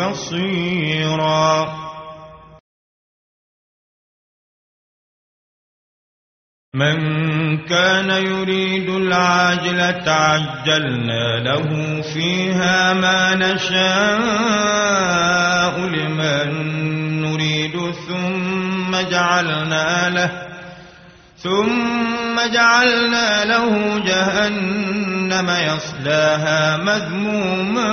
بصيرا من كان يريد العاجلة عجلنا له فيها ما نشاء لمن نريد ثم جعلنا له ثم جعلنا له جهنم يصلاها مذموما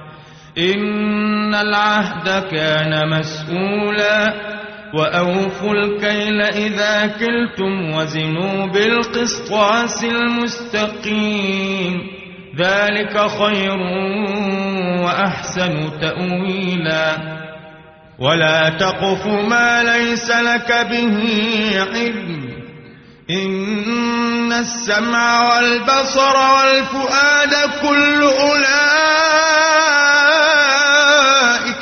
إن العهد كان مسؤولا وأوفوا الكيل إذا كلتم وزنوا بالقسطاس المستقيم ذلك خير وأحسن تأويلا ولا تقف ما ليس لك به علم إن السمع والبصر والفؤاد كل أولئك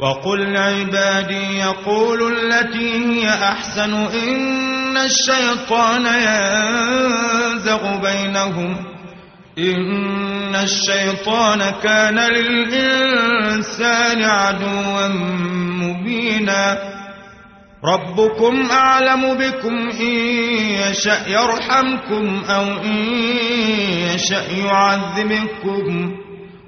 وقل لعبادي يقول التي هي أحسن إن الشيطان ينزغ بينهم. إن الشيطان كان للإنسان عدوا مبينا. ربكم أعلم بكم إن يشأ يرحمكم أو إن يشأ يعذبكم.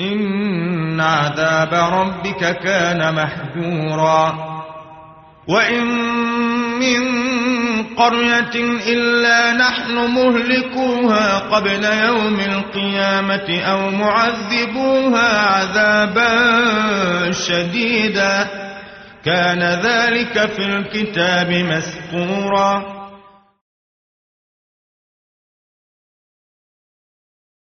إن عذاب ربك كان محجورا وإن من قرية إلا نحن مهلكوها قبل يوم القيامة أو معذبوها عذابا شديدا كان ذلك في الكتاب مسطورا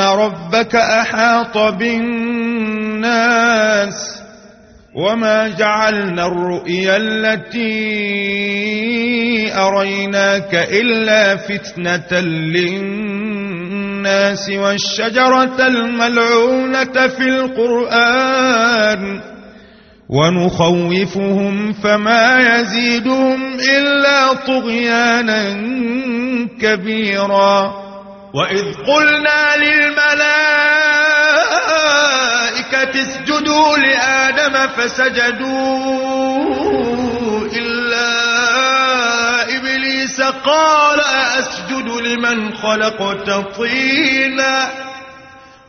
ربك أحاط بالناس وما جعلنا الرؤيا التي أريناك إلا فتنة للناس والشجرة الملعونة في القرآن ونخوفهم فما يزيدهم إلا طغيانا كبيرا وإذ قلنا للملائكة اسجدوا لآدم فسجدوا إلا إبليس قال أسجد لمن خلقت طينا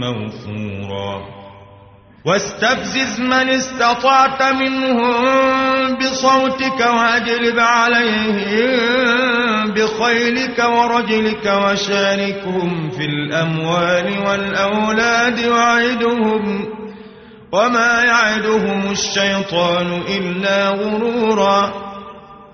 موفورا. واستفزز من استطعت منهم بصوتك واجلب عليهم بخيلك ورجلك وشاركهم في الأموال والأولاد وعدهم وما يعدهم الشيطان إلا غرورا.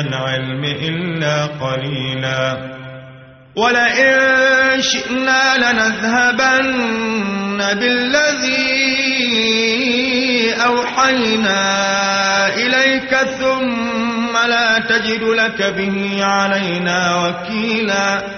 العلم إلا قليلا. ولئن شئنا لنذهبن بالذي أوحينا إليك ثم لا تجد لك به علينا وكيلا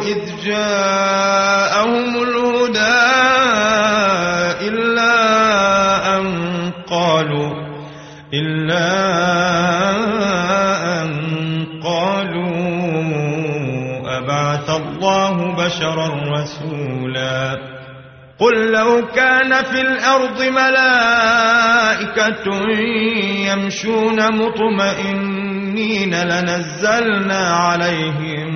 إذ جاءهم الهدى إلا أن قالوا إلا أن قالوا أبعث الله بشرا رسولا. قل لو كان في الأرض ملائكة يمشون مطمئنين لنزلنا عليهم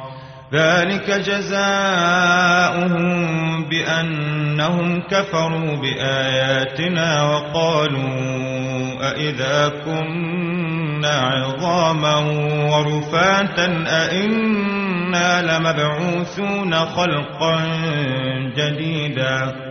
ذلك جزاؤهم بأنهم كفروا بآياتنا وقالوا أئذا كنا عظاما ورفاتا أئنا لمبعوثون خلقا جديدا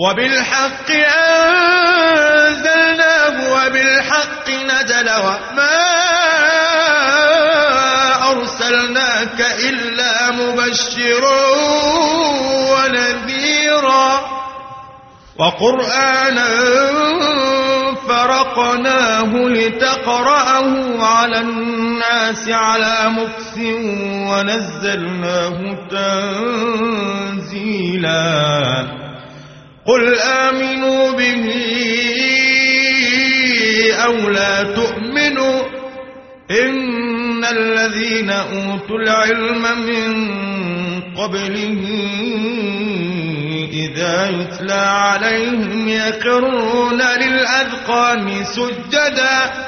وبالحق أنزلناه وبالحق نزل وما أرسلناك إلا مبشرا ونذيرا. وقرآنا فرقناه لتقرأه على الناس على مكس ونزلناه تنزيلا. قل آمنوا به أو لا تؤمنوا إن الذين أوتوا العلم من قبله إذا يتلى عليهم يقرون للأذقان سجدا